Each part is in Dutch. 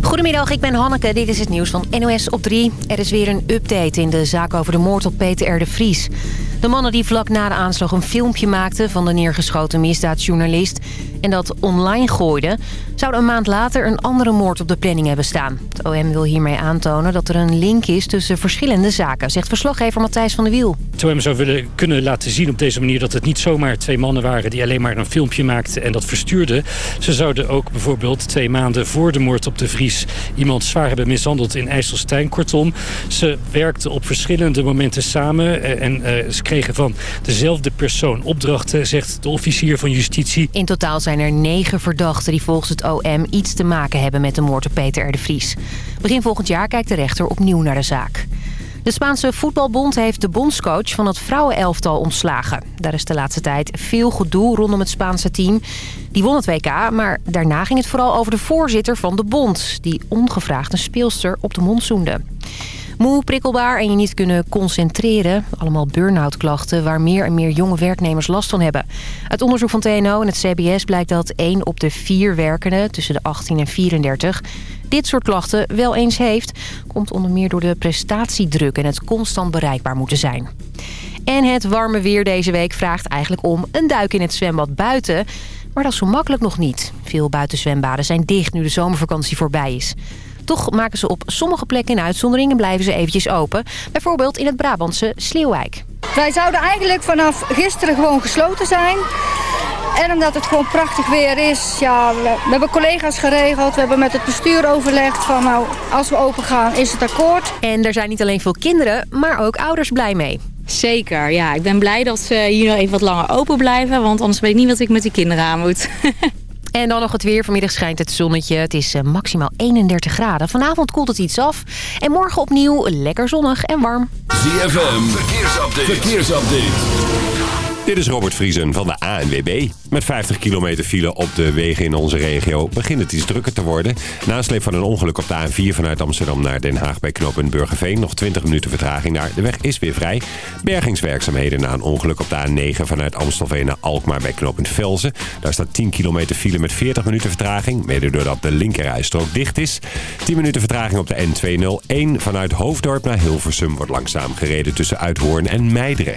Goedemiddag, ik ben Hanneke. Dit is het nieuws van NOS op 3. Er is weer een update in de zaak over de moord op Peter R. de Vries. De mannen die vlak na de aanslag een filmpje maakten... van de neergeschoten misdaadjournalist en dat online gooiden... zouden een maand later een andere moord op de planning hebben staan. Het OM wil hiermee aantonen dat er een link is tussen verschillende zaken... zegt verslaggever Matthijs van der Wiel. Het OM zou willen kunnen laten zien op deze manier... dat het niet zomaar twee mannen waren die alleen maar een filmpje maakten... en dat verstuurden. Ze zouden ook bijvoorbeeld twee maanden voor de moord op de Vries... iemand zwaar hebben mishandeld in IJsselstein. Kortom, ze werkten op verschillende momenten samen... Eh, en uh, ze kregen van dezelfde persoon opdrachten, zegt de officier van justitie. In totaal zijn er negen verdachten die volgens het OM iets te maken hebben met de moord op Peter R. de Vries. Begin volgend jaar kijkt de rechter opnieuw naar de zaak. De Spaanse voetbalbond heeft de bondscoach van het vrouwenelftal ontslagen. Daar is de laatste tijd veel gedoe rondom het Spaanse team. Die won het WK, maar daarna ging het vooral over de voorzitter van de bond... die ongevraagd een speelster op de mond zoende. Moe, prikkelbaar en je niet kunnen concentreren. Allemaal burn-out klachten waar meer en meer jonge werknemers last van hebben. Uit onderzoek van TNO en het CBS blijkt dat 1 op de 4 werkenden tussen de 18 en 34 dit soort klachten wel eens heeft. Komt onder meer door de prestatiedruk en het constant bereikbaar moeten zijn. En het warme weer deze week vraagt eigenlijk om een duik in het zwembad buiten... Maar dat is zo makkelijk nog niet. Veel buitenzwembaden zijn dicht nu de zomervakantie voorbij is. Toch maken ze op sommige plekken in uitzondering en blijven ze eventjes open. Bijvoorbeeld in het Brabantse Sleeuwijk. Wij zouden eigenlijk vanaf gisteren gewoon gesloten zijn. En omdat het gewoon prachtig weer is, ja, we, we, hebben collega's geregeld. We hebben met het bestuur overlegd van nou, als we open gaan is het akkoord. En er zijn niet alleen veel kinderen, maar ook ouders blij mee. Zeker, ja. Ik ben blij dat ze hier nog even wat langer open blijven. Want anders weet ik niet wat ik met die kinderen aan moet. En dan nog het weer. Vanmiddag schijnt het zonnetje. Het is uh, maximaal 31 graden. Vanavond koelt het iets af. En morgen opnieuw lekker zonnig en warm. ZFM, verkeersupdate. verkeersupdate. Dit is Robert Vriesen van de ANWB. Met 50 kilometer file op de wegen in onze regio begint het iets drukker te worden. Nasleep van een ongeluk op de A4 vanuit Amsterdam naar Den Haag bij knooppunt Burgerveen. Nog 20 minuten vertraging daar. De weg is weer vrij. Bergingswerkzaamheden na een ongeluk op de A9 vanuit Amstelveen naar Alkmaar bij knooppunt Velzen. Daar staat 10 kilometer file met 40 minuten vertraging. Mede doordat de linkerrijstrook dicht is. 10 minuten vertraging op de N201 vanuit Hoofddorp naar Hilversum wordt langzaam gereden tussen Uithoorn en Meideren.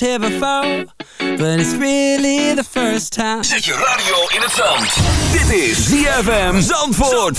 was here before, but it's really the first time. Zet je radio in het zand. Dit is ZFM Zandvoort.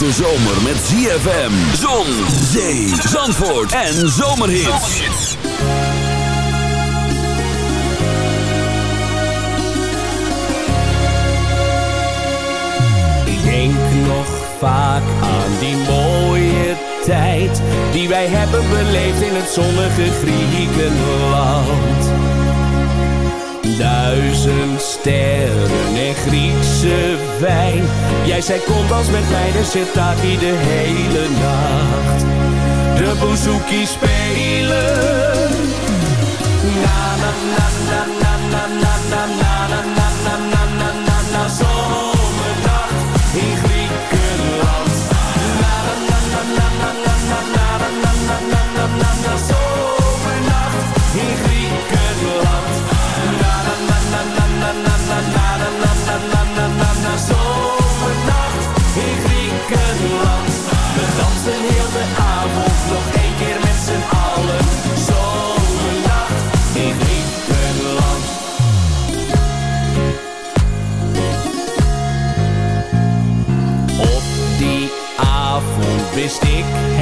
De zomer met ZFM, zon, zee, zandvoort en zomerhits. Ik denk nog vaak aan die mooie tijd die wij hebben beleefd in het zonnige Griekenland duizend sterren en Griekse wijn. Jij zij kom als met mij, de zit de hele nacht. De bouzouki spelen. Na na na na na na na na na na na na na na zomernacht.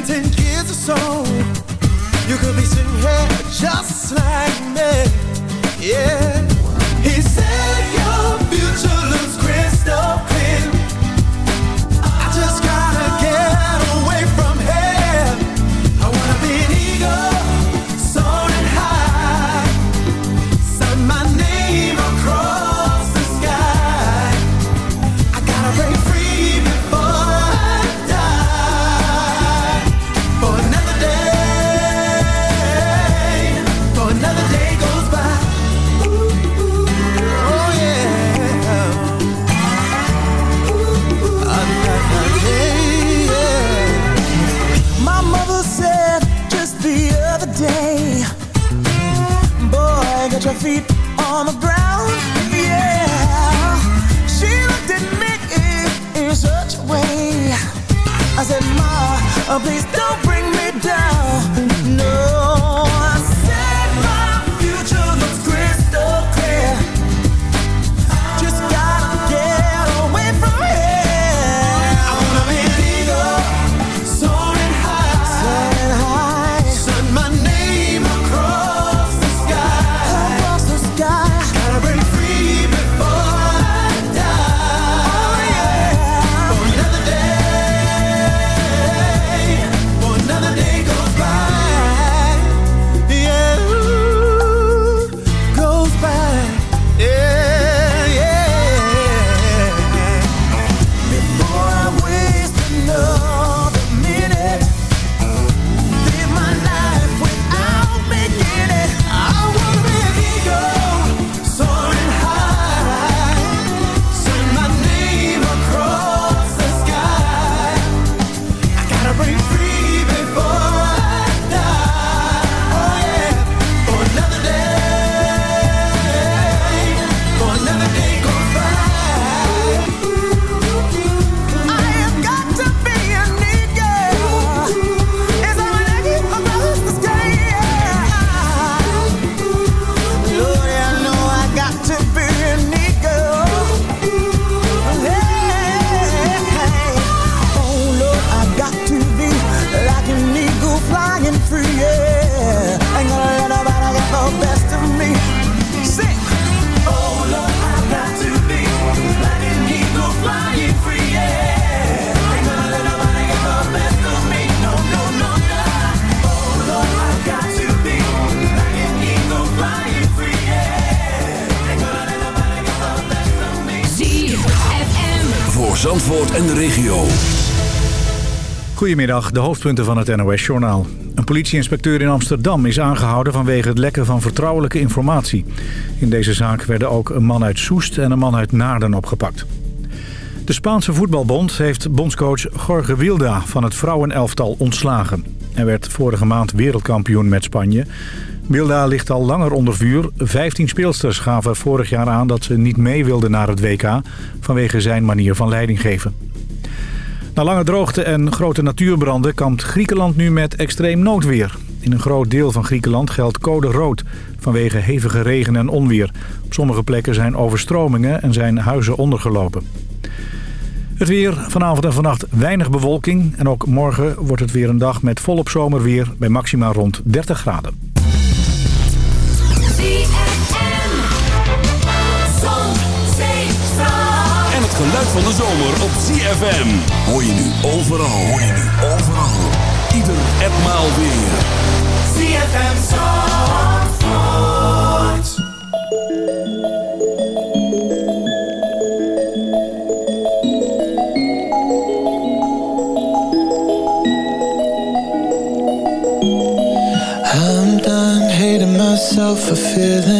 in ten years or so, you could be sitting here just like me. Yeah. Goedemiddag, de hoofdpunten van het NOS-journaal. Een politieinspecteur in Amsterdam is aangehouden vanwege het lekken van vertrouwelijke informatie. In deze zaak werden ook een man uit Soest en een man uit Naarden opgepakt. De Spaanse voetbalbond heeft bondscoach Jorge Wilda van het vrouwenelftal ontslagen. Hij werd vorige maand wereldkampioen met Spanje. Wilda ligt al langer onder vuur. 15 speelsters gaven vorig jaar aan dat ze niet mee wilden naar het WK... vanwege zijn manier van leiding geven. Na lange droogte en grote natuurbranden kampt Griekenland nu met extreem noodweer. In een groot deel van Griekenland geldt code rood vanwege hevige regen en onweer. Op sommige plekken zijn overstromingen en zijn huizen ondergelopen. Het weer, vanavond en vannacht weinig bewolking. En ook morgen wordt het weer een dag met volop zomerweer bij maxima rond 30 graden. Geluid van de zomer op ZFM. Hoor je nu overal. Hoor je nu overal. Ieder en maal weer. ZFM Zandvoort. I'm done hating myself for feeling.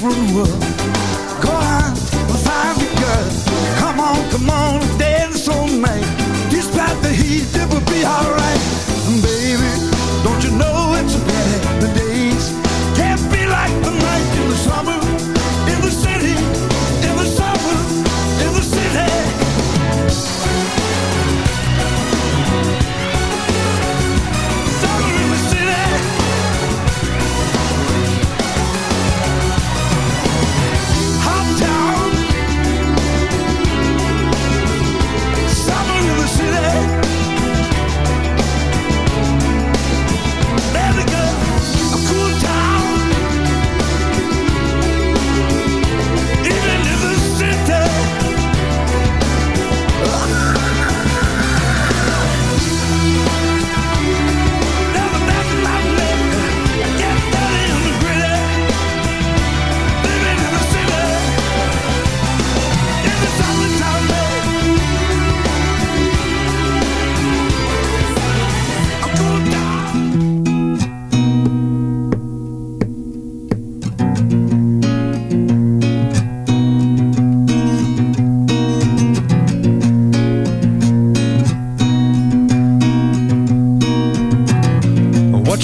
different. Go on, find the girl. Come on, come on, dance all night. Despite the heat, it will be alright.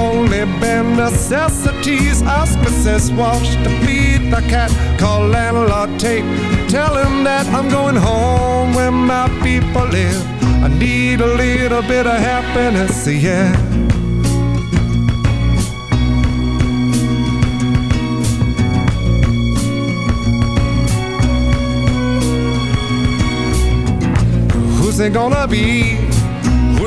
Only bare necessities. Ask Mrs. Walsh to feed the cat. Call landlord Tate. Tell him that I'm going home where my people live. I need a little bit of happiness, yeah. Who's it gonna be?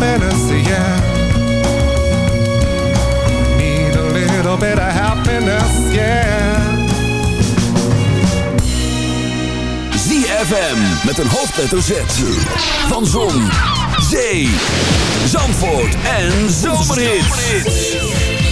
yeah. Need a little bit of happiness, yeah. ZFM met een hoofdletter Z. Van Zon, Zee, Zandvoort en Zomerhits.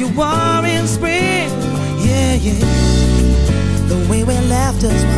you are in spring. Yeah, yeah. The way we left us.